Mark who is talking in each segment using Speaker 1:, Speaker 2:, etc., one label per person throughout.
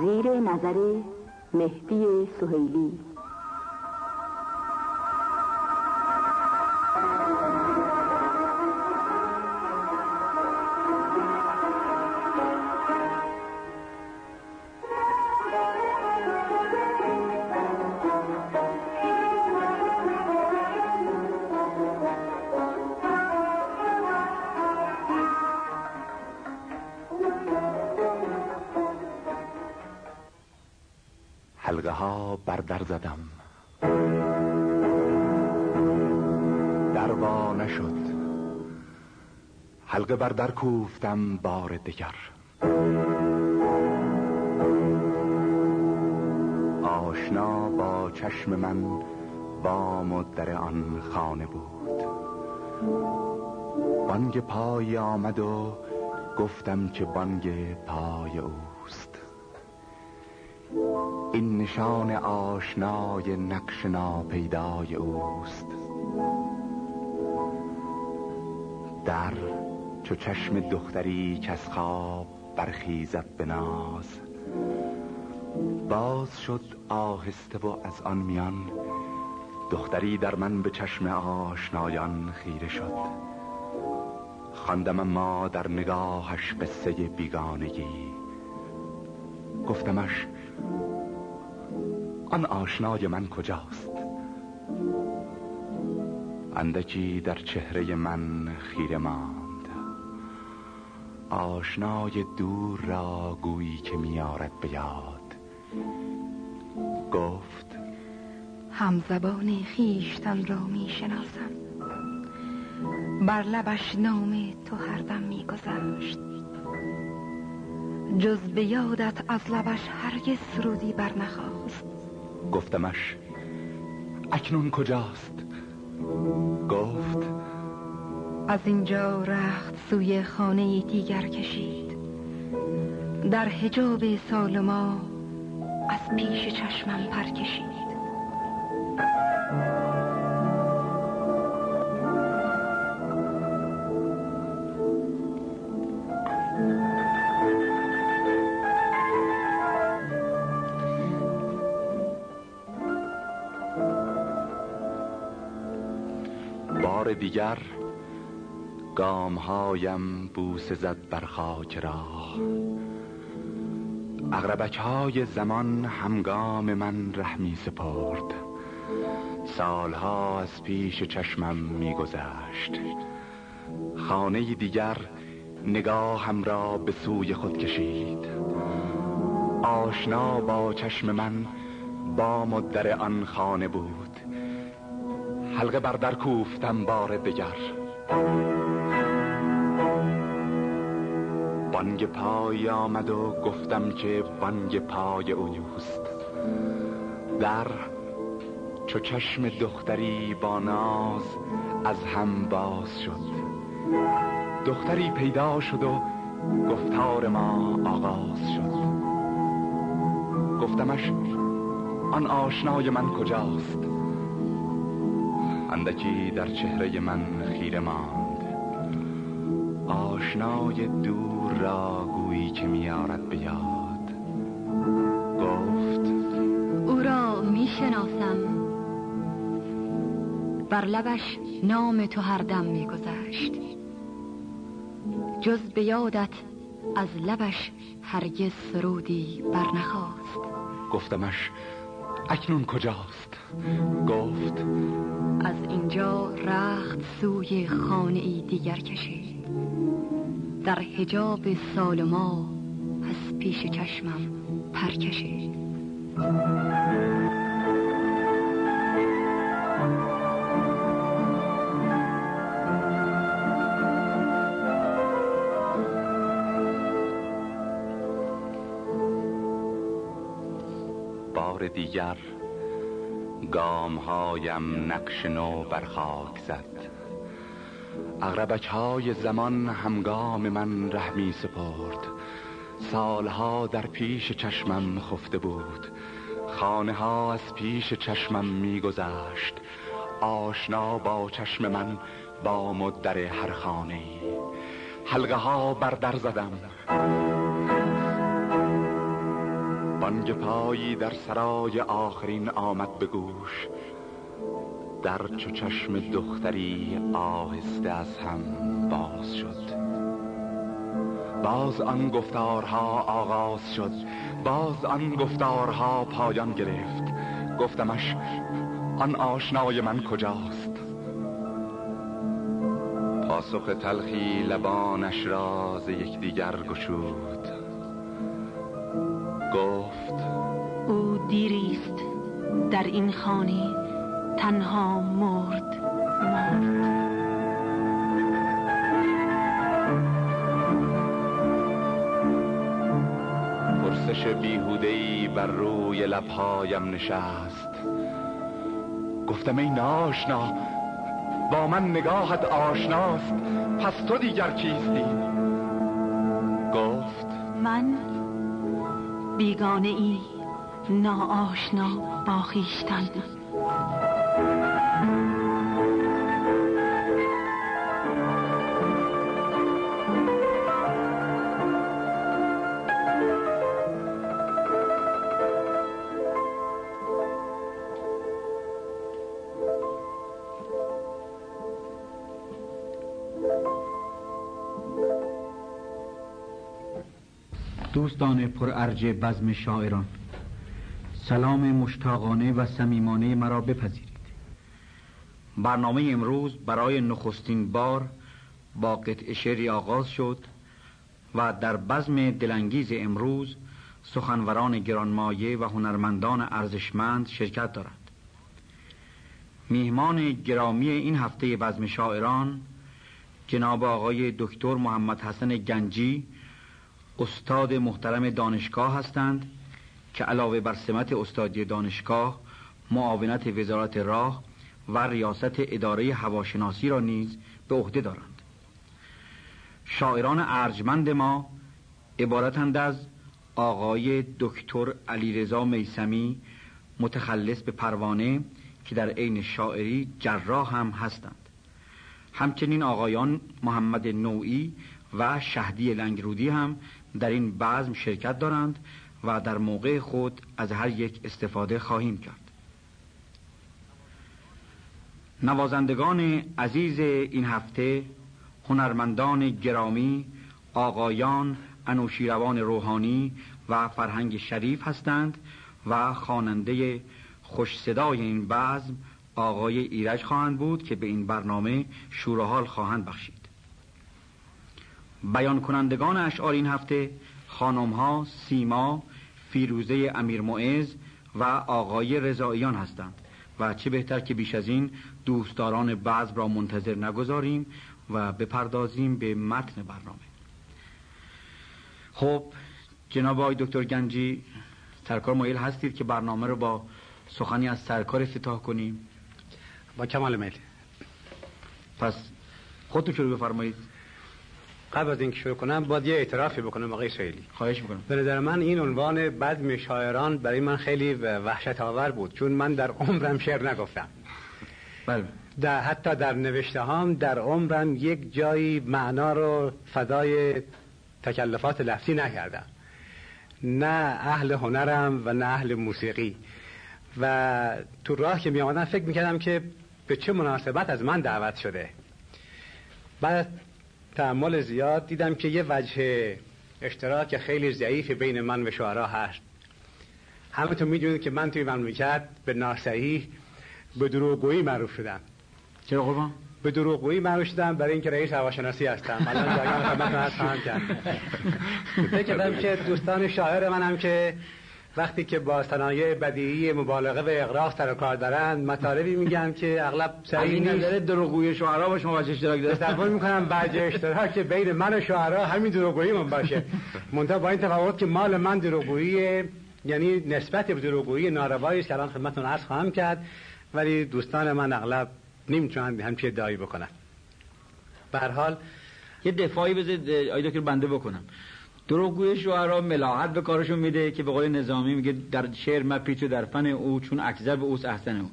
Speaker 1: زیر نظر مهدی سهیلی.
Speaker 2: حلقه بر در کوفتم بار دیگر آشنا با چشم من با مدر آن خانه بود. بانگ پای آمد و گفتم که بانگ پای اوست. این نشان آشنای نقش ناپیدای اوست. چو چشم دختری که از خواب برخیزد به ناز. باز شد آهسته و از آن میان دختری در من به چشم آشنایان خیره شد. خواندم ما در نگاهش قصه بیگانگی. گفتمش آن آشنای من کجاست؟ اندکی در چهره من خیره ماند. آشنای دور را گویی که میارد بیاد یاد. گفت
Speaker 3: همزبان خیشتن را می‌شناسم. بر لبش نام تو هر دم میگذشت. جز به یادت از لبش هرگز سرودی برنخواست
Speaker 2: گفتمش اکنون کجاست؟ گفت
Speaker 3: از اینجا رخت سوی خانه دیگر کشید. در حجاب سالما از پیش چشمم پر کشید بار
Speaker 2: دیگر گامهایم بوس زد بر خاک راه. اغربک های زمان همگام من رحمی سپرد. سالها از پیش چشمم میگذشت. خانه دیگر نگاهم را به سوی خود کشید. آشنا با چشم من با مدر آن خانه بود. حلقه بر در کوفتم بار دگر. وانگ پای آمد و گفتم که بانگ پای نیست. در چو چشم دختری با ناز از هم باز شد. دختری پیدا شد و گفتار ما آغاز شد. گفتمش آن آشنای من کجاست؟ اندکی در چهره من خیره ماند. آشنای دور را گویی که میارد بیاد. گفت
Speaker 3: او را می‌شناسم. بر لبش نام تو هر دم میگذشت. جز به یادت از لبش هرگز سرودی برنخواست
Speaker 2: گفتمش اکنون کجاست؟ گفت
Speaker 3: از اینجا رخت سوی خانه ای دیگر کشید. در حجاب سال ما از پیش چشمم پرکشه
Speaker 2: بار دیگر گام هایم نقش نو برخاک زد. اغربک های زمان همگام من رحمی سپرد. سالها در پیش چشمم خفته بود. خانه ها از پیش چشمم می گذشت آشنا با چشم من با مدر هر خانه حلقه ها بر در زدم. بانگ پایی در سرای آخرین آمد به گوش. در چو چشم دختری آهسته از هم باز شد. باز آن گفتارها آغاز شد. باز آن گفتارها پایان گرفت. گفتمش آن آشنای من کجاست؟ پاسخ تلخی لبانش راز یک دیگر گشود. گفت
Speaker 3: او دیریست در این خانه. تنها مرد مرد.
Speaker 2: پرسش بیهوده بر روی لبهایم نشست. گفتم ای ناشنا با من نگاهت آشناست پس تو دیگر کیستی؟ گفت
Speaker 3: من بیگانه ای ناآشنا با خیشتن
Speaker 4: دوستان پرارج بزم شاعران. سلام مشتاقانه و سمیمانه مرا بپذیرید. برنامه امروز برای نخستین بار با قطع شعری آغاز شد و در بزم دلانگیز امروز سخنوران گرانمایه و هنرمندان ارزشمند شرکت دارد. میهمان گرامی این هفته بزم شاعران جناب آقای دکتر محمد حسن گنجی استاد محترم دانشگاه هستند که علاوه بر سمت استادی دانشگاه معاونت وزارت راه و ریاست اداره هواشناسی را نیز به عهده دارند. شاعران ارجمند ما عبارتند از آقای دکتر علیرضا میسمی متخلص به پروانه که در عین شاعری جراح هم هستند. همچنین آقایان محمد نوعی و شهدی لنگرودی هم در این بزم شرکت دارند و در موقع خود از هر یک استفاده خواهیم کرد. نوازندگان عزیز این هفته هنرمندان گرامی آقایان انوشیروان روحانی و فرهنگ شریف هستند و خواننده خوش صدای این بزم آقای ایرج خواهند بود که به این برنامه شورحال خواهند بخشید. بیان کنندگان اشعار این هفته خانم ها سیما فیروزه امیر معز و آقای رضاییان هستند و چه بهتر که بیش از این دوستداران بعض را منتظر نگذاریم و بپردازیم به متن برنامه. خب جناب آقای دکتر گنجی سرکار مایل هستید که برنامه رو با سخنی از سرکار افتتاح کنیم؟
Speaker 5: با کمال میل
Speaker 4: پس خودتون شروع بفرمایید.
Speaker 5: قبل از اینکه شروع کنم باید یه اعترافی بکنم آقای سهیلی
Speaker 4: خواهش می‌کنم.
Speaker 5: به نظر من این عنوان بد شاعران برای من خیلی وحشت آور بود چون من در عمرم شعر نگفتم.
Speaker 4: بله.
Speaker 5: در حتی در نوشته هام در عمرم یک جایی معنا رو فدای تکلفات لفظی نکردم. نه اهل هنرم و نه اهل موسیقی. و تو راه که می آمدن فکر می‌کردم که به چه مناسبت از من دعوت شده. بعد تعمل زیاد دیدم که یه وجه اشتراک خیلی ضعیف بین من و شعرا هست. همه همتون می‌دونید که من توی مملکت به ناسحیح به دروغگویی معروف شدم.
Speaker 4: چرا قربان؟
Speaker 5: به دروغگویی معروف شدم برای اینکه رئیس هواشناسی هستم. الان خدمت خدمتتون عرض کرد فکر کردم که دوستان شاعر من هم که وقتی که با صنایع بدیعی مبالغه و اغراق سر کار دارن مطالبی میگم که اغلب
Speaker 4: صحیح نیست. داره دروغگویی شعرا شما مواجه اشتراک داره؟
Speaker 5: تصور می‌کنم وجه اشتراک که بین من و شعرا همین دروغویی من باشه. منتها با این تفاوت که مال من دروغویی یعنی نسبت به دروغویی ناروایی است الان خدمتتون عرض خواهم کرد. ولی دوستان من اغلب نمی‌تونن همچه دعایی بکنن. به هر حال
Speaker 4: یه دفاعی بذارید آیدا که بنده بکنم. دروغگوی شعرا ملاحت به کارشون میده که به قول نظامی میگه در شعر ما پیچو در فن او چون اکذب اوس احسن او.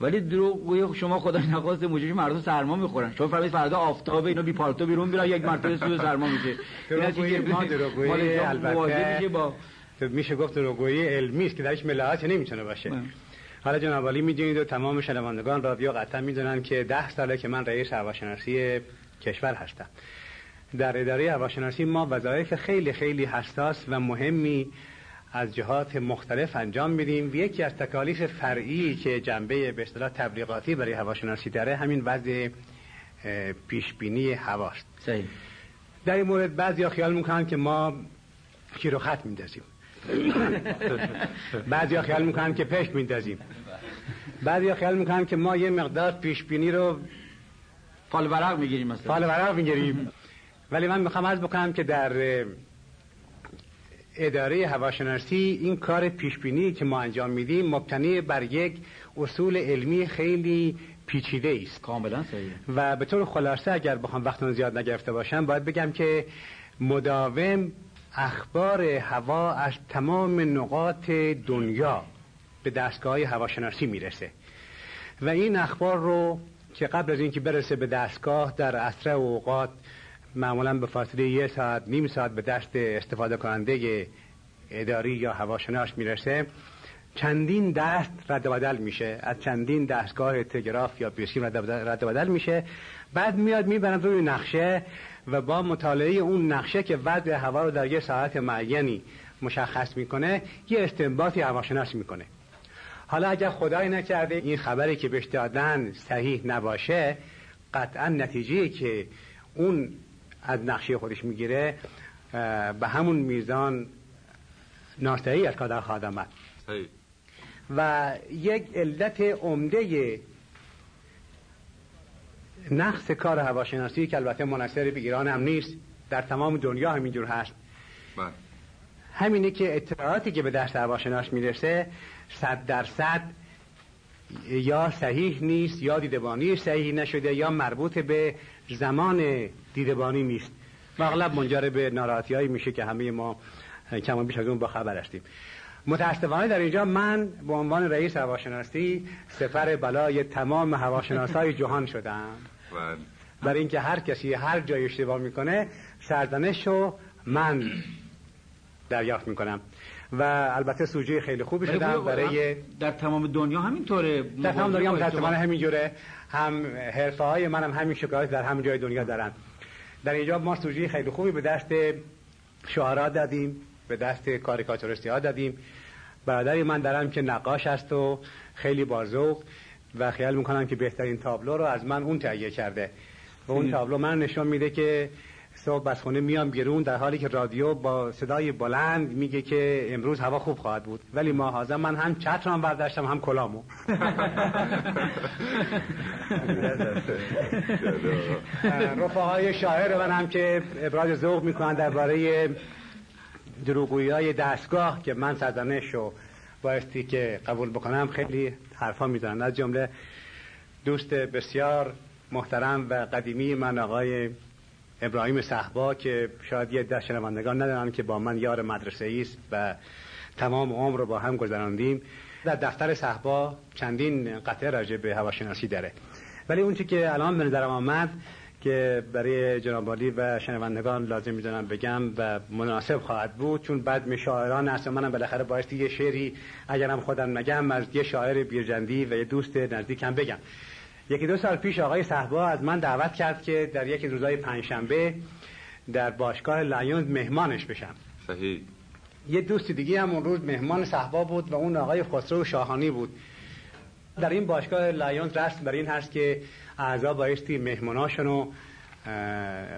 Speaker 4: ولی دروغگوی شما خدا نخواسته موجش مردم سرما می‌خورن. شما فرمایید فردا آفتابه اینو بی پالتو بیرون میرن یک مرتبه سوی سرما میشه.
Speaker 5: دروغگویی البته. با خب، میشه گفت دروگوی علمی است که درش ملاحت نمی‌تونه باشه. حالا جناب علی می‌دونید و تمام شنوندگان رادیو قطعا می‌دونن که ده ساله که من رئیس هواشناسی کشور هستم. در اداره هواشناسی ما وظایف خیلی خیلی حساس و مهمی از جهات مختلف انجام میدیم یکی از تکالیف فرعی که جنبه به اصطلاح تبلیغاتی برای هواشناسی داره همین وضع پیشبینی هواست. صحیح. در این مورد بعضی خیال می‌کنن که ما کیرو خط میندازیم. بعضی خیال می‌کنن که پشت میندازیم. بعضی خیال می‌کنن که ما یه مقدار پیشبینی رو
Speaker 4: فال ورق می‌گیریم مثلا.
Speaker 5: فالورق می‌گیریم. ولی من می‌خوام از بکنم که در اداره هواشناسی این کار پیشبینی که ما انجام میدیم مبتنی بر یک اصول علمی خیلی پیچیده است.
Speaker 4: کاملا صحیح.
Speaker 5: و به طور خلاصه اگر بخوام وقتون زیاد نگرفته باشم باید بگم که مداوم اخبار هوا از تمام نقاط دنیا به دستگاه هواشناسی می‌رسه. و این اخبار رو که قبل از اینکه برسه به دستگاه در اسرع اوقات معمولا به فاصله یه ساعت نیم ساعت به دست استفاده کننده اداری یا هواشناس می‌رسه. چندین دست رد بدل میشه. از چندین دستگاه تگراف یا بیسیم رد بدل میشه. بعد میاد می‌برن روی نقشه و با مطالعه اون نقشه که وضع هوا رو در یه ساعت معینی مشخص می‌کنه یه استنباطی هواشناس می‌کنه. حالا اگر خدای نکرده این خبری که بهش دادن صحیح نباشه قطعا نتیجه که اون از نقشه خودش می‌گیره به همون میزان ناشتهی از کادر خادم هست. و یک علت عمده نقص کار هواشناسی که البته منصر به ایران هم نیست در تمام دنیا همینجور هست بله. همینه که اطلاعاتی که به دست هواشناس می‌رسه صد در صد یا صحیح نیست یا دیدبانی صحیح نشده یا مربوط به زمان دیدبانی نیست. و اغلب منجر به ناراحتیایی میشه که همه ما کما بیش از اون با خبر هستیم. متاسفانه در اینجا من به عنوان رئیس هواشناسی سفر بلای تمام هواشناسای جهان شدم. بله. برای اینکه هر کسی هر جای اشتباه می‌کنه سرزنش رو من دریافت می‌کنم. و البته سوژه خیلی خوبی شده خب، برای
Speaker 4: در تمام دنیا همینطوره.
Speaker 5: در تمام دنیا هم همینجوره. هم حرفه های منم هم همین شکایت در همه جای دنیا دارن در اینجا ما سوژه خیلی خوبی به دست شعرا دادیم به دست کاریکاتوریستی ها دادیم. برادری من دارم که نقاش است و خیلی بازوق و خیال می‌کنم که بهترین تابلو رو از من اون تهیه کرده. و اون بله. تابلو من نشون میده که صبح از خونه میام بیرون در حالی که رادیو با صدای بلند میگه که امروز هوا خوب خواهد بود. ولی ما حاضر من هم چترم برداشتم هم کلامو. رفقای شاعر من هم که ابراز ذوق می‌کنن درباره دروغویی های دستگاه که من سرزنش و بایستی که قبول بکنم خیلی حرفا می‌زنن. از جمله دوست بسیار محترم و قدیمی من آقای ابراهیم صحبا که شاید یه ده شنوندگان ندارن که با من یار مدرسه است و تمام عمر رو با هم گذراندیم. در دفتر صحبا چندین قطعه راجع به هواشناسی داره. ولی اون چی که الان من درم آمد که برای جنابالی و شنوندگان لازم می‌دونم بگم و مناسب خواهد بود چون بعد می شاعران هست منم بالاخره باعث یه شعری اگرم خودم نگم از یه شاعر بیرجندی و یه دوست نزدیکم بگم. یکی دو سال پیش آقای صحبا از من دعوت کرد که در یکی روزای پنجشنبه در باشگاه لایونز مهمانش بشم. صحیح. یه دوست دیگه هم اون روز مهمان صحبا بود و اون آقای خسرو شاهانی بود. در این باشگاه لایونز رسم بر این هست که اعضا بایستی مهماناشون رو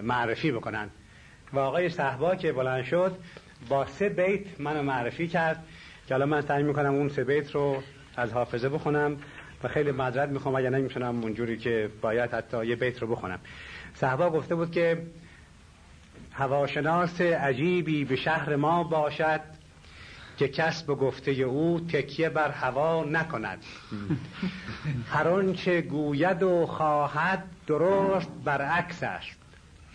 Speaker 5: معرفی بکنن. و آقای صحبا که بلند شد با سه بیت منو معرفی کرد که الان من سعی می‌کنم اون سه بیت رو از حافظه بخونم. خیلی معذرت می‌خوام. اگر نمی‌تونم اونجوری که باید حتی یه بیت رو بخونم. صحبا گفته بود که هواشناس عجیبی به شهر ما باشد که کس به گفته او تکیه بر هوا نکند. هر آنچه گوید و خواهد درست برعکس است.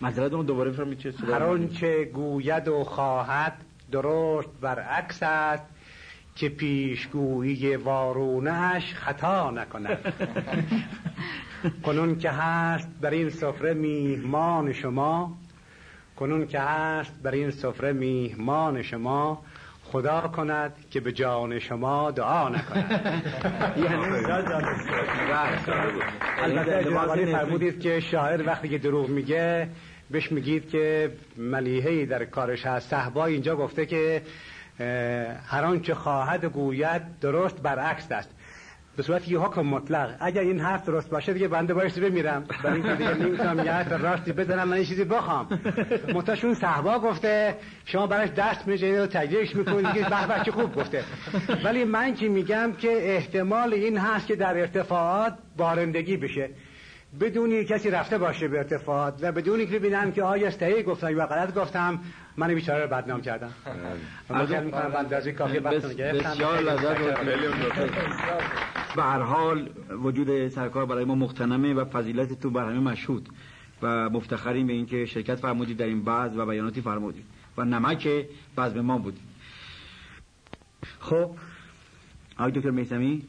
Speaker 4: مجرد اون دوباره بفرمایید چه
Speaker 5: هر آنچه گوید و خواهد درست برعکس است. که پیشگویی وارونش خطا نکند. کنون که هست بر این سفره میهمان شما کنون که هست بر این سفره میهمان شما خدا کند که به جان شما دعا نکند. بله. البته جنابالی فرمودید که شاعر وقتی که دروغ میگه بهش میگید که ملیهی در کارش هست. صحبا اینجا گفته که هر آنچه خواهد گوید درست برعکس است. به صورت یه حکم مطلق. اگر این حرف درست باشه دیگه بنده بایستی بمیرم. برای اینکه دیگه نمی‌تونم یه حرف راستی بزنم من این چیزی بخوام. متاشون صحبا گفته شما براش دست میجنید و تجریش می‌کنید دیگه به چه خوب گفته. ولی من که میگم که احتمال این هست که در ارتفاعات بارندگی بشه. بدون کسی رفته باشه به ارتفاعات و بدون که ببینم که آیا صحیح گفتم یا غلط گفتم. من بیچاره رو بدنام کردم. بله.
Speaker 4: من می‌کنم بعد از این کافی وقت بسیار لذت به هر حال وجود سرکار برای ما مختنمه و فضیلت تو بر همه مشهود و مفتخریم به اینکه شرکت فرمودید در این بعض و بیاناتی فرمودید و نمک بعض ما بودید خب آقای دکتر میسمی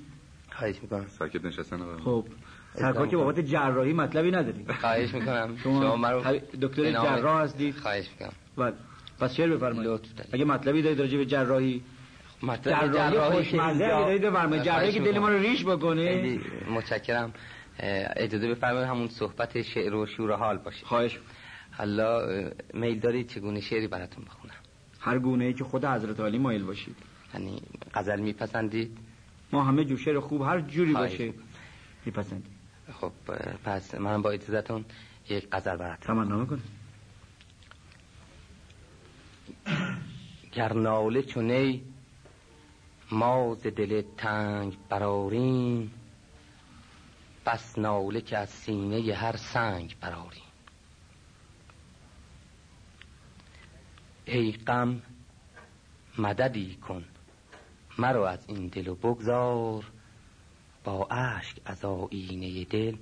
Speaker 6: خواهش می‌کنم.
Speaker 2: ساکت نشستن
Speaker 4: خب سرکار که بابت جراحی مطلبی نداری
Speaker 6: خواهش می‌کنم.
Speaker 4: شما, شما خب، دکتر جراح هستید.
Speaker 6: خواهش می‌کنم.
Speaker 4: بله. پس شعر بفرمایید. اگه مطلبی دارید راجع به جراحی؟
Speaker 6: مطلب
Speaker 4: جراحی خب دارید بفرمایید. جراحی که دل ما رو ریش بکنه.
Speaker 6: متشکرم. اجازه بفرمایید همون صحبت شعر و شور حال باشه.
Speaker 4: خواهش.
Speaker 6: حالا میل دارید گونه شعری براتون بخونم؟
Speaker 4: هر گونه ای که خود حضرت علی مایل باشید.
Speaker 6: یعنی غزل میپسندید؟
Speaker 4: ما همه جو شعر خوب هر جوری باشه میپسندید
Speaker 6: خب پس من با اجازهتون یک غزل براتون
Speaker 4: تمنا می‌کنم
Speaker 6: گر ناله چونی ما ز دل تنگ براریم بس ناله که از سینه ی هر سنگ براریم ای غم مددی کن مرا از این دل و بگذار با اشک از آینه دل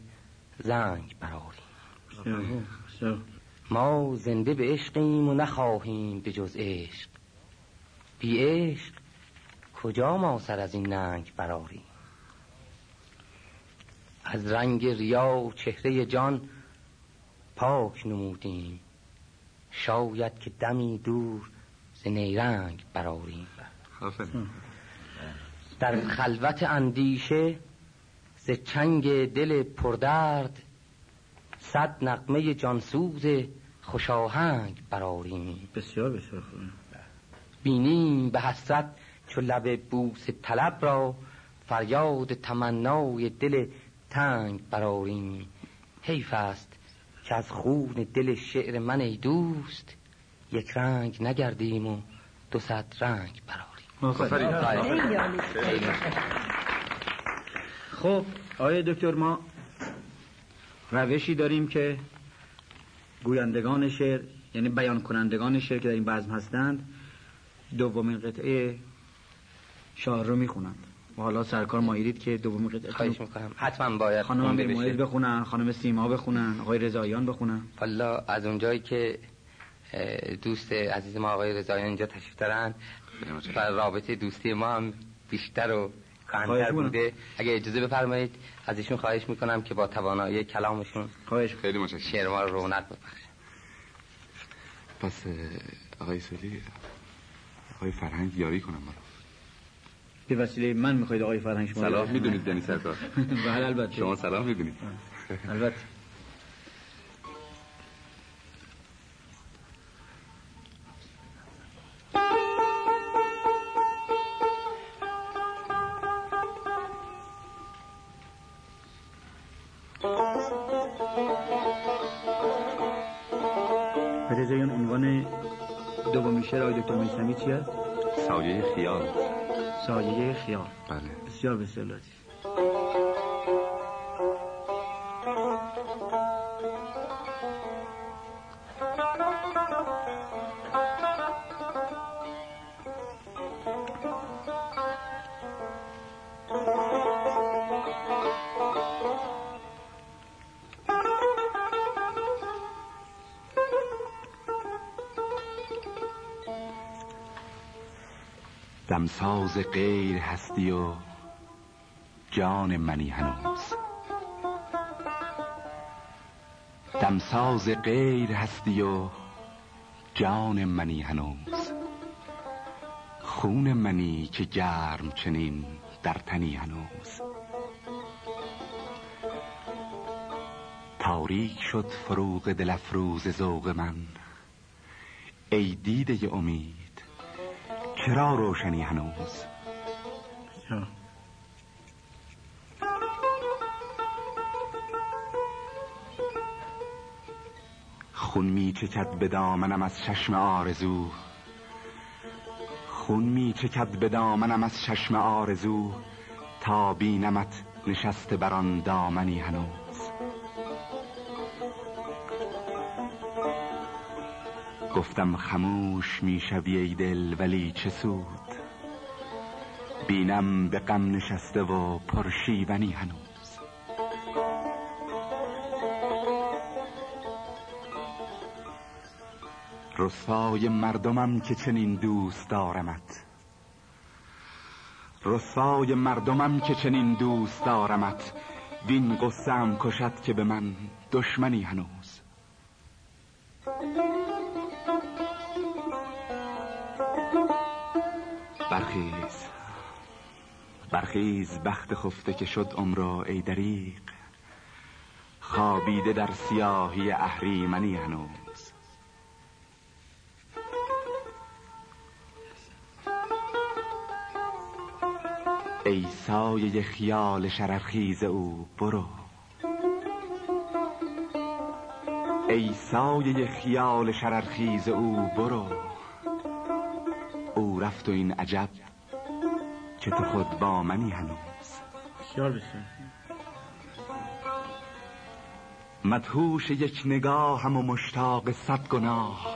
Speaker 6: زنگ براریم ما زنده به عشقیم و نخواهیم به جز عشق. بی عشق کجا ما سر از این ننگ براریم از رنگ ریا و چهره جان پاک نمودیم. شاید که دمی دور ز نیرنگ براریم در خلوت اندیشه ز چنگ دل پردرد صد نقمه جانسوز خوش آهنگ براریم
Speaker 4: بسیار بسیار خوب.
Speaker 6: بینیم به حسرت چو لب بوس طلب را. فریاد تمنای دل تنگ براریم حیف است که از خون دل شعر من ای دوست یک رنگ نگردیم و دو صد رنگ براریم
Speaker 4: خب آیا دکتر ما روشی داریم که گویندگان شعر یعنی بیان کنندگان شعر که در این بزم هستند دومین قطعه شعر رو می‌خونند. و حالا سرکار مایرید که دومین قطعه
Speaker 6: خواهش می‌کنم. حتما باید
Speaker 4: خانم امیر بخونن خانم سیما بخونن آقای رضاییان بخونن.
Speaker 6: حالا از اونجایی که دوست عزیز ما آقای رضاییان اینجا تشریف دارن و رابطه دوستی ما هم بیشتر و کهنتر بوده. اگه اجازه بفرمایید از ایشون خواهش می‌کنم که با توانایی کلامشون
Speaker 4: خواهش
Speaker 2: خیلی متشکرم.
Speaker 6: شعر رو رونق بپخش
Speaker 2: پس آقای سلی آقای فرهنگ یاری کنم ما
Speaker 4: به وسیله من می‌خواید آقای فرهنگ شما
Speaker 2: سلام می‌دونید دنی یعنی سرکار.
Speaker 4: بله البته.
Speaker 2: شما سلام می‌دونید.
Speaker 4: البته.
Speaker 2: 少爷
Speaker 4: 也要，
Speaker 2: 需
Speaker 4: 要不？需
Speaker 2: 要。غیر هستی و جان منی هنوز. دمساز غیر هستی و جان منی هنوز. خون منی که گرم چنین در تنی هنوز. تاریک شد فروغ دل افروز ذوق من. ای دیده امید چرا روشنی هنوز؟ خون می چکد به دامنم از چشم آرزو. خون می چکد به دامنم از چشم آرزو. تا بینمت نشسته بر آن دامنی هنوز. گفتم خموش می‌شوی ای دل ولی چه سود؟ بینم به غم نشسته و پرشیونی هنوز. رسای مردمم که چنین دوست دارمت. رسای مردمم که چنین دوست دارمت. وین قصم کشد که به من دشمنی هنوز. برخیز. برخیز بخت خفته که شد عمرا ای دریق خوابیده در سیاهی اهریمنی هنوز. ای سایه خیال شررخیز او برو. ای سایه خیال شررخیز او برو. او رفت و این عجب که تو خود با منی هنوز؟
Speaker 4: خیال بسیار.
Speaker 2: مدهوش یک نگاهم و مشتاق صد گناه.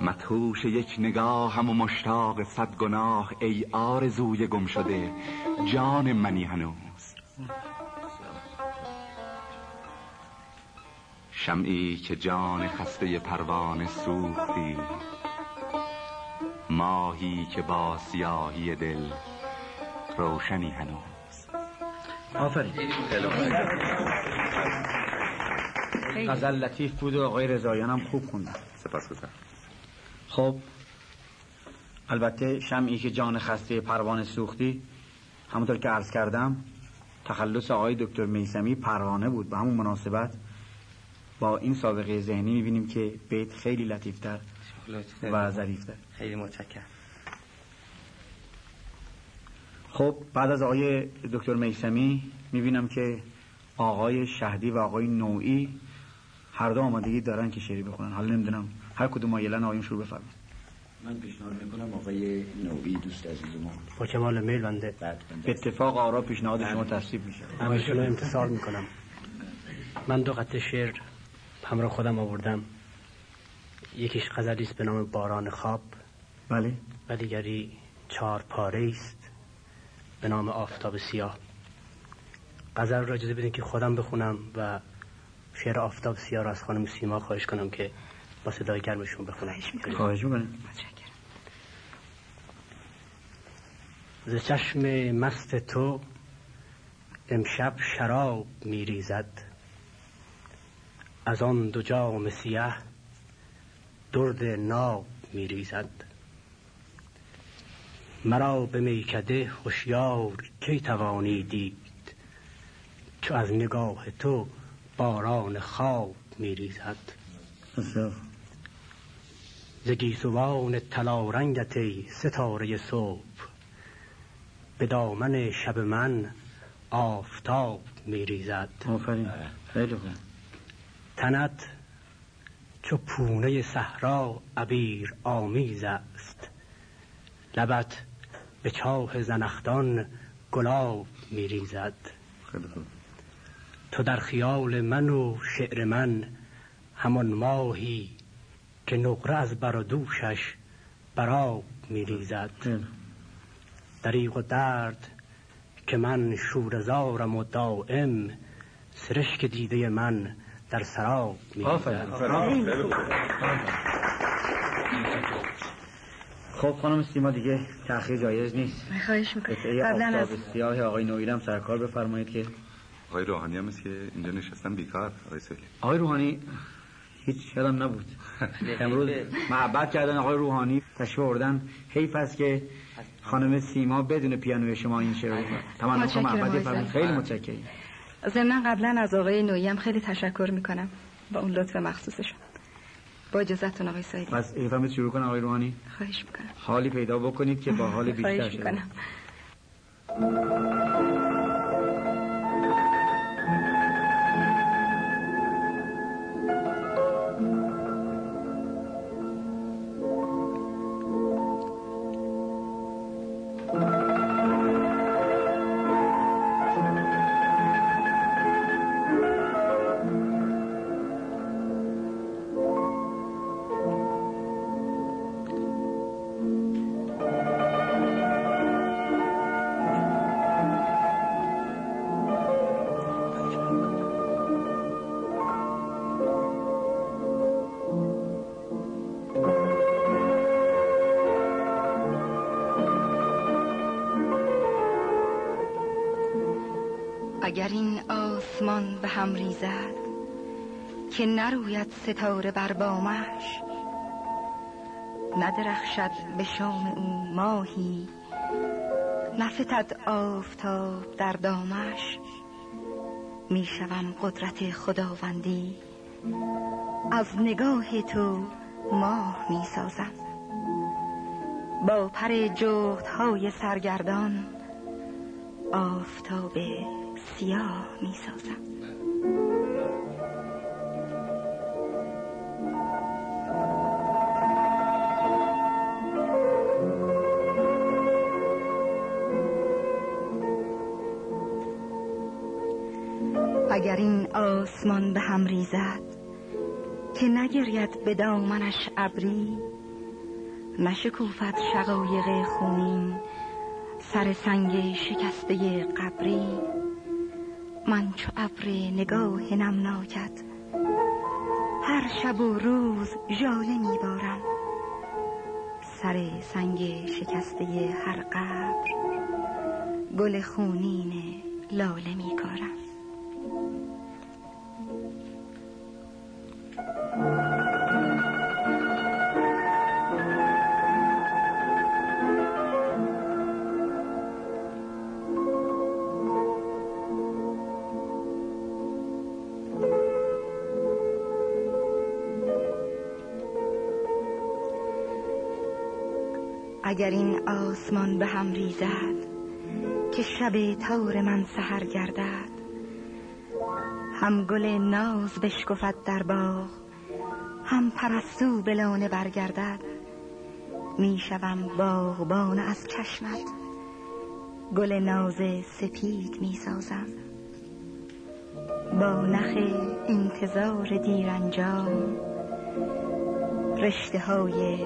Speaker 2: مدهوش یک نگاهم و مشتاق صد گناه. ای آرزوی گم شده جان منی هنوز. شمعی که جان خسته پروانه سوختی. ماهی که با سیاهی دل روشنی هنوز.
Speaker 4: آفرین. غزل لطیف بود و آقای رضایان هم خوب خوندن.
Speaker 2: سپاس بزن
Speaker 4: خب البته شمعی که جان خسته پروانه سوختی همونطور که عرض کردم تخلص آقای دکتر میسمی پروانه بود. به همون مناسبت با این سابقه ذهنی می‌بینیم که بیت خیلی لطیفتر و ظریفه
Speaker 6: خیلی متشکرم.
Speaker 4: خب بعد از آقای دکتر میسمی می‌بینم که آقای شهدی و آقای نوعی هر دو آمادگی دارن که شعری بخونن. حالا نمی‌دونم هر کدوم مایلن آقایون شروع بفرمایید.
Speaker 7: من پیشنهاد می‌کنم آقای نوعی دوست عزیز ما
Speaker 8: با کمال میل بنده.
Speaker 4: به اتفاق آرا پیشنهاد شما بله. تصدیق
Speaker 8: میشه. همشون امتصال می‌کنم. من دو قطعه شعر همراه خودم آوردم. یکیش غزلی است به نام باران خواب.
Speaker 4: بله.
Speaker 8: و دیگری یعنی چهار پاره است. به نام آفتاب سیاه. غزل را اجازه بدین که خودم بخونم و شعر آفتاب سیاه را از خانم سیما خواهش کنم که با صدای گرمشون بخونم.
Speaker 4: خواهش می‌کنم.
Speaker 8: ز چشم مست تو امشب شراب میریزد. از آن دو جام سیاه درد می ریزد. مرا به میکده هوشیار کی توانی دید؟ چو از نگاه تو باران خواب می ریزد. زگی سوان طلارنگت ای ستاره صبح به دامن شب من آفتاب می ریزد.
Speaker 4: آفرین. خیلی
Speaker 8: تنت چو پونه صحرا عبیر آمیز است. لبت به چاه زنختان گلاب میریزد. تو در خیال من و شعر من همان ماهی که نقره از بر دوشش براب میریزد. دریغ و درد که من شورزارم و دائم سرشک دیده من در سراب
Speaker 4: خب خانم سیما دیگه تأخیر جایز نیست.
Speaker 3: خواهش می‌کنم. قبلا از
Speaker 4: سیاه آقای نویل هم سرکار بفرمایید که
Speaker 2: آقای روحانی هم است که اینجا نشستم بیکار آقای سهلی
Speaker 4: آقای روحانی هیچ شدم نبود. امروز معبد کردن آقای روحانی تشبه اردن حیف است که خانم سیما بدون پیانوی شما این شعر آره.
Speaker 3: تمام
Speaker 4: محبت خیلی متشکرم.
Speaker 3: ضمنا قبلا از آقای نویی هم خیلی تشکر می‌کنم با اون لطف مخصوصشون. با اجازتون آقای سایدی
Speaker 4: پس ایفمت شروع کن آقای روحانی؟
Speaker 3: خواهش می‌کنم.
Speaker 4: حالی پیدا بکنید که با حال بیشتر
Speaker 3: شد
Speaker 4: خواهش
Speaker 3: می‌کنم. جان به هم ریزد که نروید ستاره بر بامش. ندرخشد به شام او ماهی نفتد آفتاب در دامش. می‌شوم قدرت خداوندی از نگاه تو ماه می‌سازم با پر جغدهای سرگردان آفتاب سیاه می‌سازم ریزد که نگرید به دامنش ابری نشکوفت شقایق خونین سر سنگ شکسته قبری. من چو ابر نگاه نمناکت هر شب و روز ژاله میبارم. سر سنگ شکسته هر قبر گل خونین لاله میکارم. گر این آسمان به هم ریزد که شب تار من سحر گردد. هم گل ناز بشکفت در باغ هم پرستو به لانه برگردد. می‌شوم باغبان از چشمت گل ناز سپید می‌سازم با نخ انتظار دیرانجام رشته های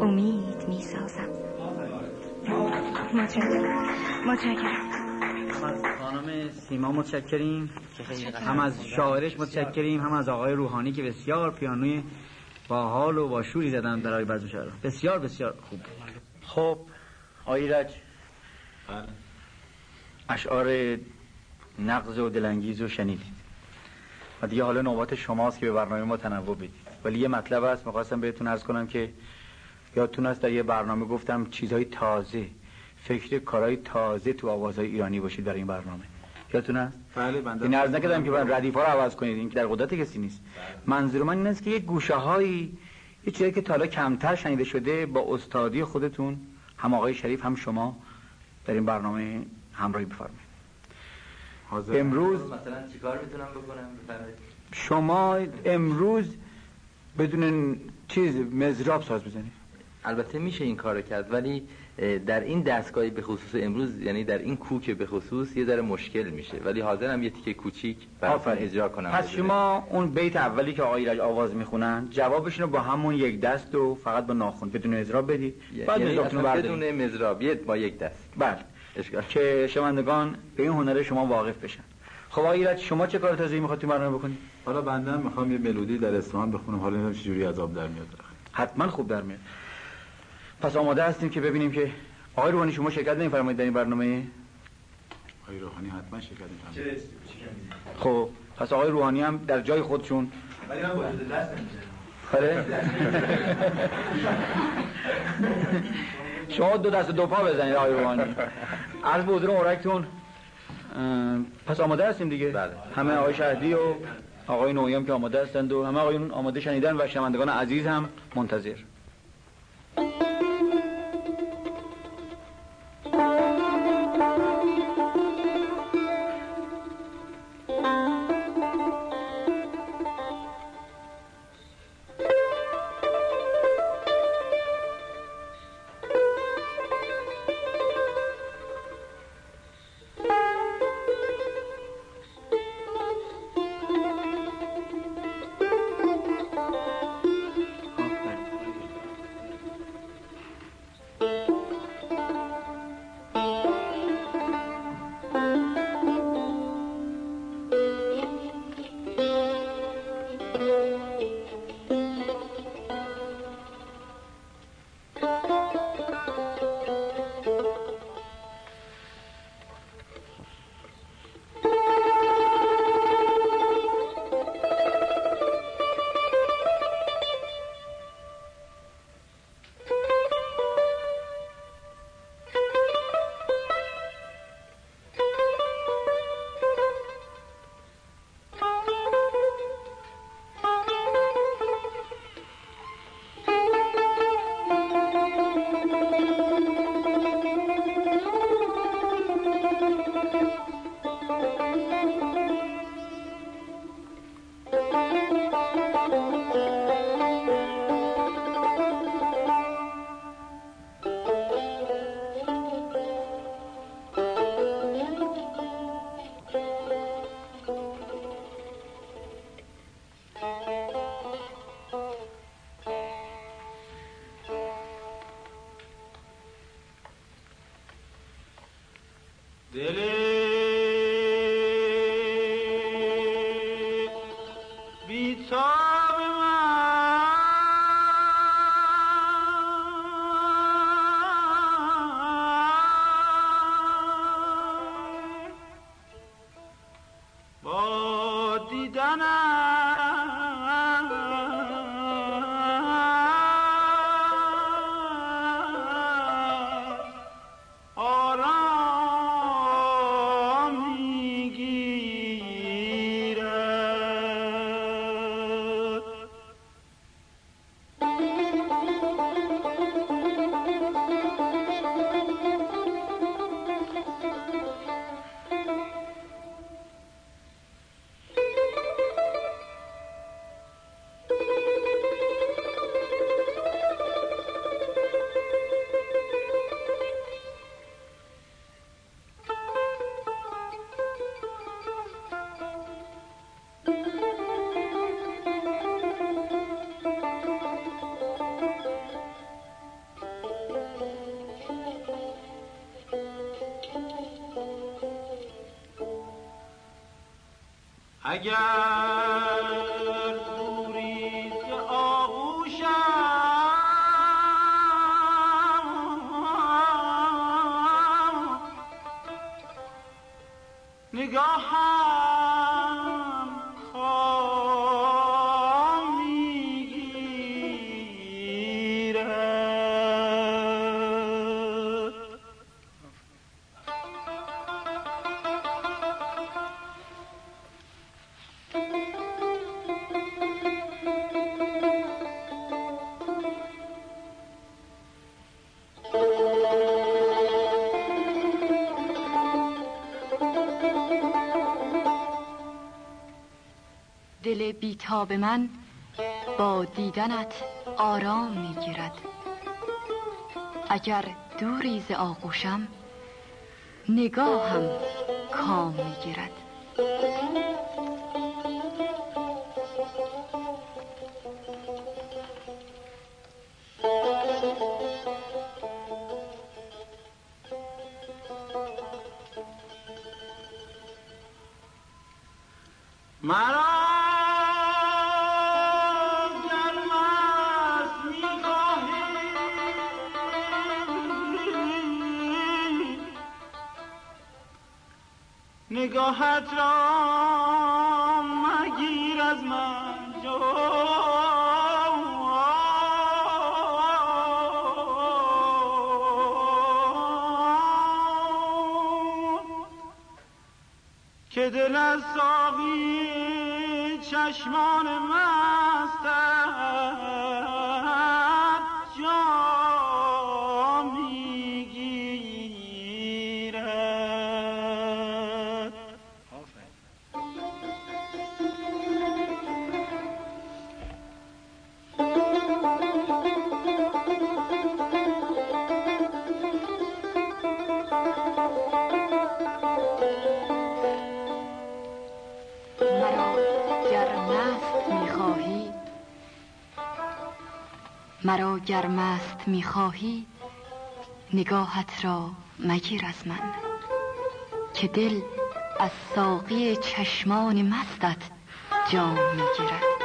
Speaker 3: امید می‌سازم متشکرم. متشکرم.
Speaker 4: خانم سیما متشکریم. هم از شاعرش متشکریم هم از آقای روحانی که بسیار پیانوی با حال و با شوری زدن برای بعض شعرها بسیار بسیار خوب. خب آیرج بله. اشعار نقض و دلانگیز رو شنیدید. و دیگه حالا نوبت شماست که به برنامه ما تنوع بدید. ولی یه مطلب هست می‌خواستم بهتون ارز کنم که یادتون هست در یه برنامه گفتم چیزهای تازه. فکر کارهای تازه تو آوازهای ایرانی باشید در این برنامه. یادتون هست
Speaker 2: بله بنده
Speaker 4: این عرض نکردم که باید ردیفا رو عوض کنید این که در قدرت کسی نیست. منظور من این است که یک گوشه هایی یه چیزی که تالا کمتر شنیده شده با استادی خودتون هم آقای شریف هم شما در این برنامه همراهی بفرمایید. امروز
Speaker 6: مثلا چیکار می‌تونم بکنم؟ بفرمایید.
Speaker 4: شما امروز بدون چیز مزراب ساز بزنید.
Speaker 6: البته میشه این کار کرد ولی در این دستگاهی به خصوص امروز یعنی در این کوک به خصوص یه ذره مشکل میشه. ولی حاضرم یه تیکه کوچیک براتون اجرا کنم.
Speaker 4: پس شما اون بیت اولی که آقای رج آواز می‌خونن جوابشون رو با همون یک دست و فقط با ناخون بدون اضراب بدید. بعد
Speaker 6: یعنی بدون مزراب با یک دست.
Speaker 4: بله.
Speaker 6: اشکال
Speaker 4: که شمندگان به این هنر شما واقف بشن. خب آقای شما چه کار تازه‌ای می‌خواید تو برنامه بکنید
Speaker 2: حالا بنده می‌خوام یه ملودی در اصفهان بخونم. حالا چه جوری عذاب در میاد؟
Speaker 4: حتما خوب در میاد. پس آماده هستیم که ببینیم که آقای روحانی شما شرکت نمیفرمایید در این برنامه؟
Speaker 2: آقای روحانی حتما شرکت نمیفرمایید
Speaker 4: خب پس آقای روحانی هم در جای خودشون.
Speaker 7: ولی من وجود دست
Speaker 4: آره؟ شما دو دست دو پا بزنید آقای روحانی. از به حضور اورکتون پس آماده هستیم دیگه؟
Speaker 2: بله.
Speaker 4: همه آقای شهدی و آقای نویام که آماده هستند و همه آقایون آماده شنیدن و شنوندگان عزیز هم منتظر.
Speaker 9: اگر
Speaker 1: خواب من با دیدنت آرام می‌گیرد. اگر دوری ز آغوشم نگاهم کام می‌گیرد.
Speaker 9: مرا نگاهت را مگیر از من جو که دل از ساقی چشمان
Speaker 1: من گر مست می‌خواهی نگاهت را مگیر از من. که دل از ساقی چشمان مستت جام می‌گیرد.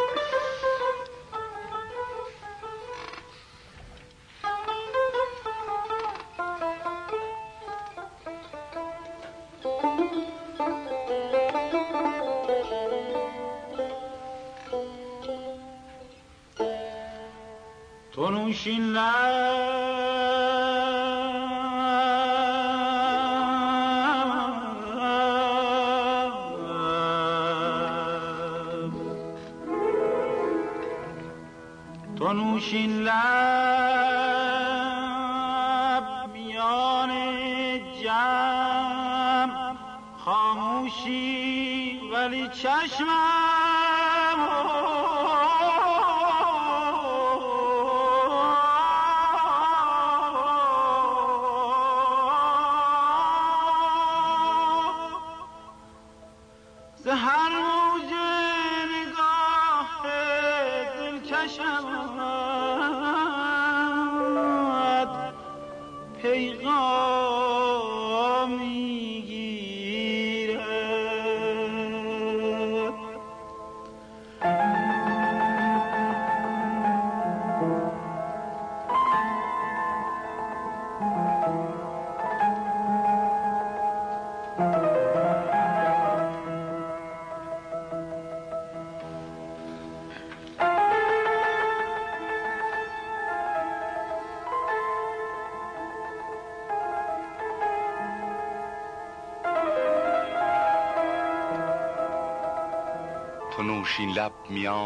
Speaker 9: شب میان جام خاموشی ولی چشمم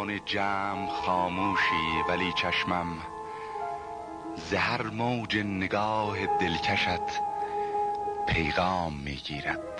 Speaker 2: میان جمع خاموشی ولی چشمم. زهر موج نگاه دلکشت پیغام می‌گیرد.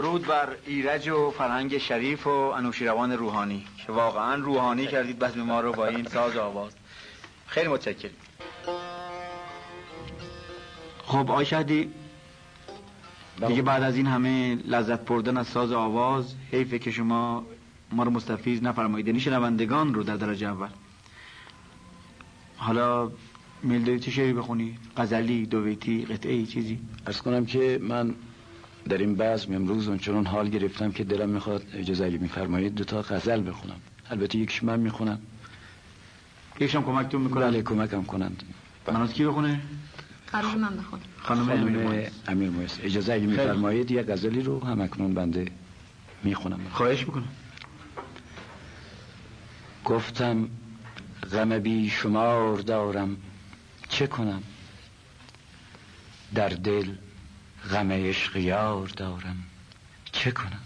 Speaker 4: درود بر ایرج و فرهنگ شریف و انوشیروان روحانی. که واقعا روحانی کردید بس ما رو با این ساز آواز. خیلی متشکرم. خب آشدی بله. دیگه بعد از این همه لذت بردن از ساز آواز حیفه که شما ما رو مستفیز نفرمایید. یعنی شنوندگان رو در درجه اول. حالا میل دارید چه شعری بخونی؟ غزلی، دویتی، ای چیزی؟
Speaker 7: ارز کنم که من در این میام امروز اونچنان حال گرفتم که دلم می‌خواد اجازه اگه میفرمایید دو تا غزل بخونم. البته یکیش من می‌خونم.
Speaker 4: یکشم کمکتون می‌کنم.
Speaker 7: بله کمکم کنند. بله.
Speaker 4: من از کی بخونه؟
Speaker 1: خانم من بخونم.
Speaker 4: خانم امیر
Speaker 7: مویس اجازه اگه میفرمایید یک غزلی رو هم اکنون بنده می‌خونم.
Speaker 4: خواهش بکنم
Speaker 7: گفتم غم بی شمار دارم. چه کنم؟ در دل غم عشق یار دارم. چه کنم؟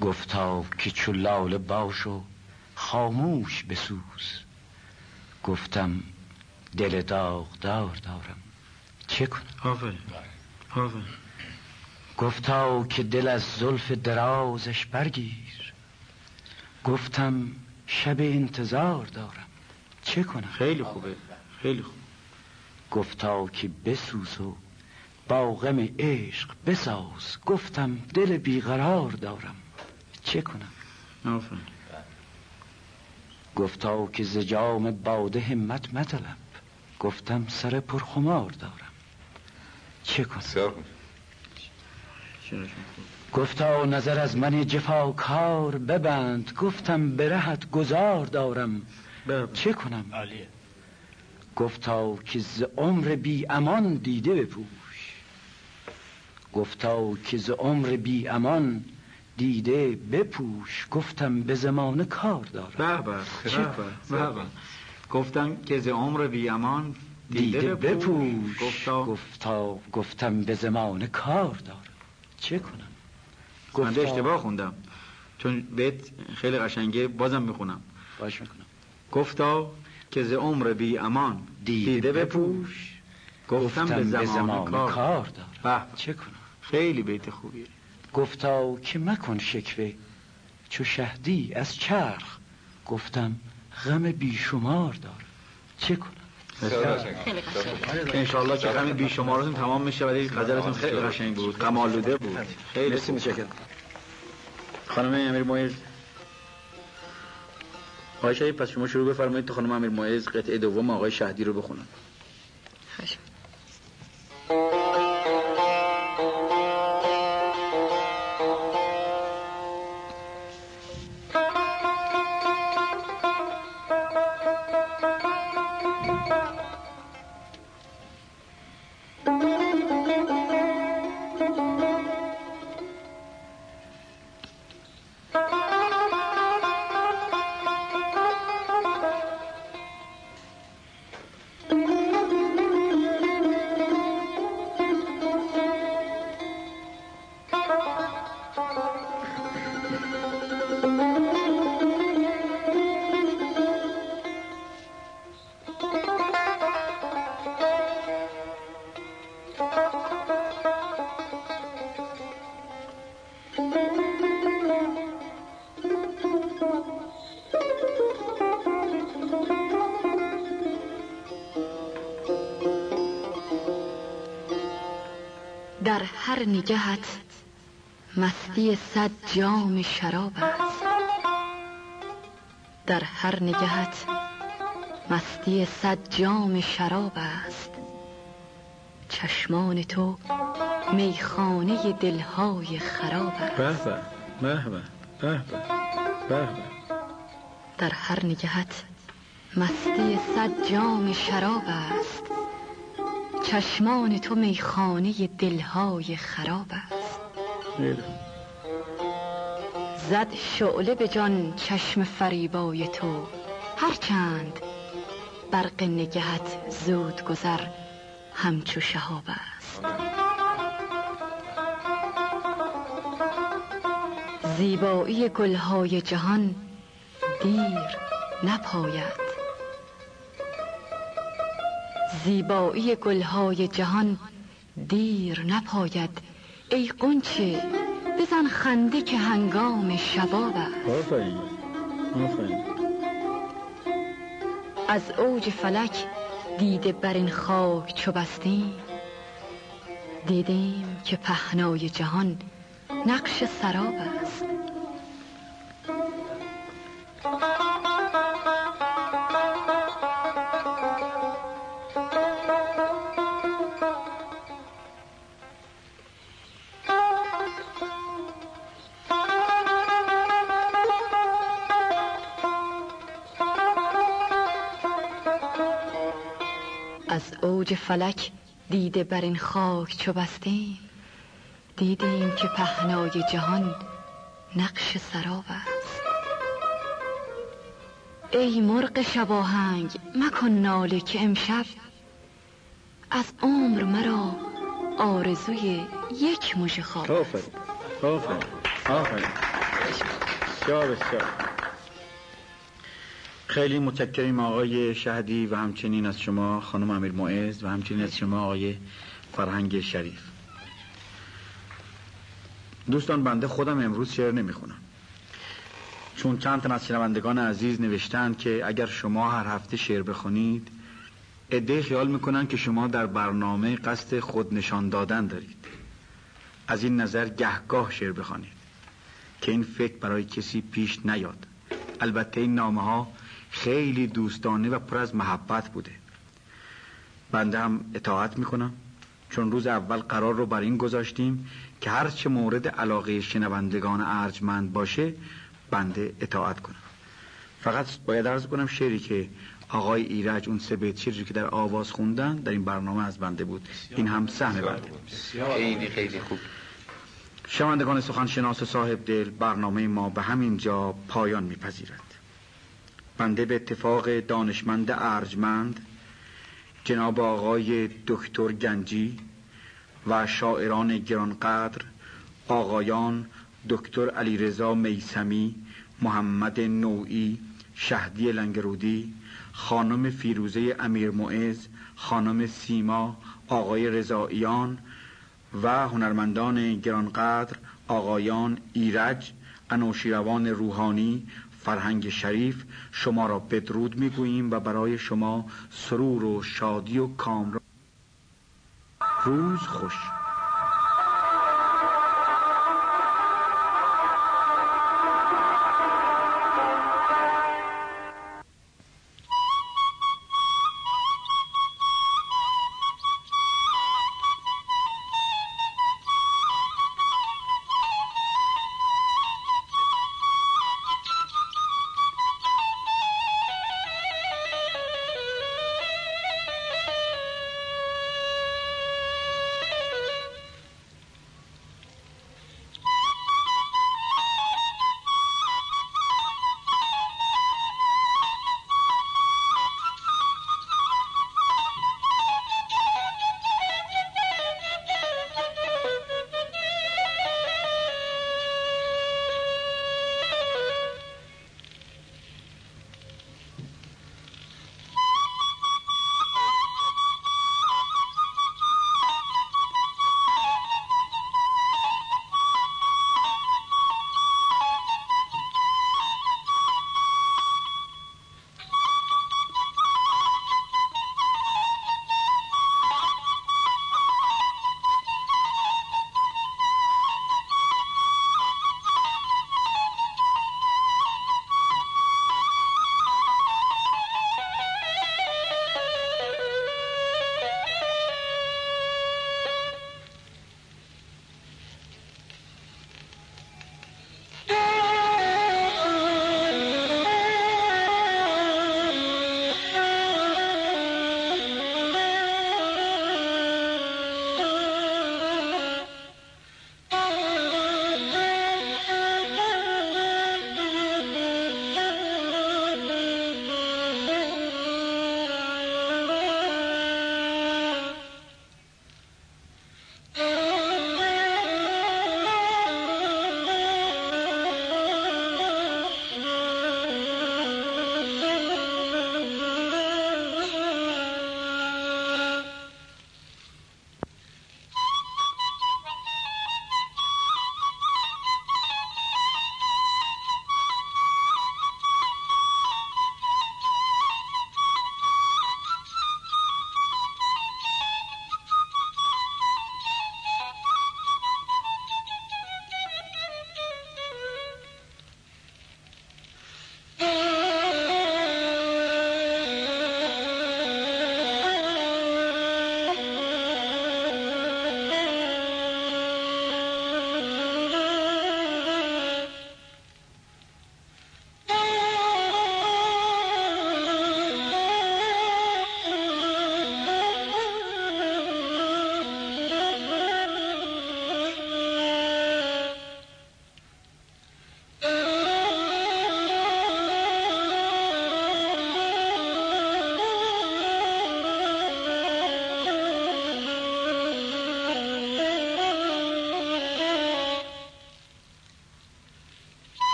Speaker 7: گفتا که چو لاله باش و خاموش بسوز. گفتم دل داغدار دارم. چه کنم؟
Speaker 4: آفرین. آفرین.
Speaker 7: گفتا که دل از زلف درازش برگیر. گفتم شب انتظار دارم. چه کنم؟
Speaker 4: خیلی خوبه. خیلی خوب.
Speaker 7: گفتا که بسوز و با غم عشق بساز گفتم دل بیقرار دارم. چه کنم؟ گفتا که ز جام باده همت مطلب. گفتم سر پرخمار دارم. چه کنم؟ گفتا نظر از من جفا کار ببند. گفتم برهت گذار دارم. چه کنم؟ گفتا که ز عمر بی امان دیده بپوش گفتا که ز عمر بی امان دیده بپوش گفتم به زمان کار دارم.
Speaker 4: به به گفتم که ز عمر بی امان
Speaker 7: دیده,
Speaker 4: دیده
Speaker 7: بپوش
Speaker 4: گفتا...
Speaker 7: گفتا گفتم به زمان کار دارم. چه کنم؟
Speaker 4: گفتا... اشتباه خوندم. چون بیت خیلی قشنگه بازم می‌خونم.
Speaker 7: باش می‌کنم
Speaker 4: گفتا که ز عمر بی امان
Speaker 7: دیده,
Speaker 4: دیده بپوش گفتم, گفتم به زمان, زمان کار,
Speaker 7: کار دارم. چه کنم؟
Speaker 4: خیلی بیت خوبیه.
Speaker 7: گفتا که مکن شکوه چو شهدی از چرخ. گفتم غم بیشمار دار. چه کنم؟
Speaker 4: انشالله که غم بیشمارتون تمام میشه ولی قدرتون خیلی قشنگ بود قمالوده بود. خیلی متشکرم. خانم امیر مویز آقای پس شما شروع بفرمایید تا خانم امیر مویز قطعه دوم آقای شهدی رو بخونن.
Speaker 1: خشم هر نگهت مستی صد جام شراب است. در هر نگهت مستی صد جام شراب است. چشمان تو میخانه دلهای خراب است.
Speaker 4: به به به
Speaker 1: در هر نگهت مستی صد جام شراب است. چشمان تو میخانه دلهای خراب است. زد شعله به جان چشم فریبای تو. هرچند برق نگهت زود گذر همچو شهاب است. زیبایی گلهای جهان دیر نپاید. زیبایی گلهای جهان دیر نپاید. ای قنچه بزن خنده که هنگام شباب است. از اوج فلک دیده بر این خاک چوبستیم. دیدیم که پهنای جهان نقش سراب است. فلک دیده بر این خاک چو بستیم. دیدیم که پهنای جهان نقش سراب است. ای مرغ شباهنگ مکن ناله که امشب از عمر مرا آرزوی یک موج خواب است
Speaker 4: آفرین آفرین آفرین شاب شاب خیلی متشکرم آقای شهدی و همچنین از شما خانم امیر معز و همچنین از شما آقای فرهنگ شریف. دوستان بنده خودم امروز شعر نمی‌خونم. چون چند تن از شنوندگان عزیز نوشتن که اگر شما هر هفته شعر بخونید عده خیال می‌کنن که شما در برنامه قصد خود نشان دادن دارید. از این نظر گهگاه شعر بخونید که این فکر برای کسی پیش نیاد. البته این نامه ها خیلی دوستانه و پر از محبت بوده. بنده هم اطاعت می‌کنم. چون روز اول قرار رو بر این گذاشتیم که هر چه مورد علاقه شنوندگان ارجمند باشه بنده اطاعت کنم. فقط باید عرض کنم شعری که آقای ایرج اون سه بیت شعری که در آواز خوندن در این برنامه از بنده بود. این هم سهم بنده.
Speaker 6: خیلی خیلی خوب.
Speaker 4: شنوندگان سخنشناس صاحب دل برنامه ما به همین جا پایان میپذیرد. بنده به اتفاق دانشمند ارجمند جناب آقای دکتر گنجی و شاعران گرانقدر آقایان دکتر علیرضا میسمی محمد نوعی شهدی لنگرودی خانم فیروزه امیر معز خانم سیما آقای رضاییان و هنرمندان گرانقدر آقایان ایرج انوشیروان روحانی فرهنگ شریف شما را بدرود می‌گوییم و برای شما سرور و شادی و کامران روز خوش.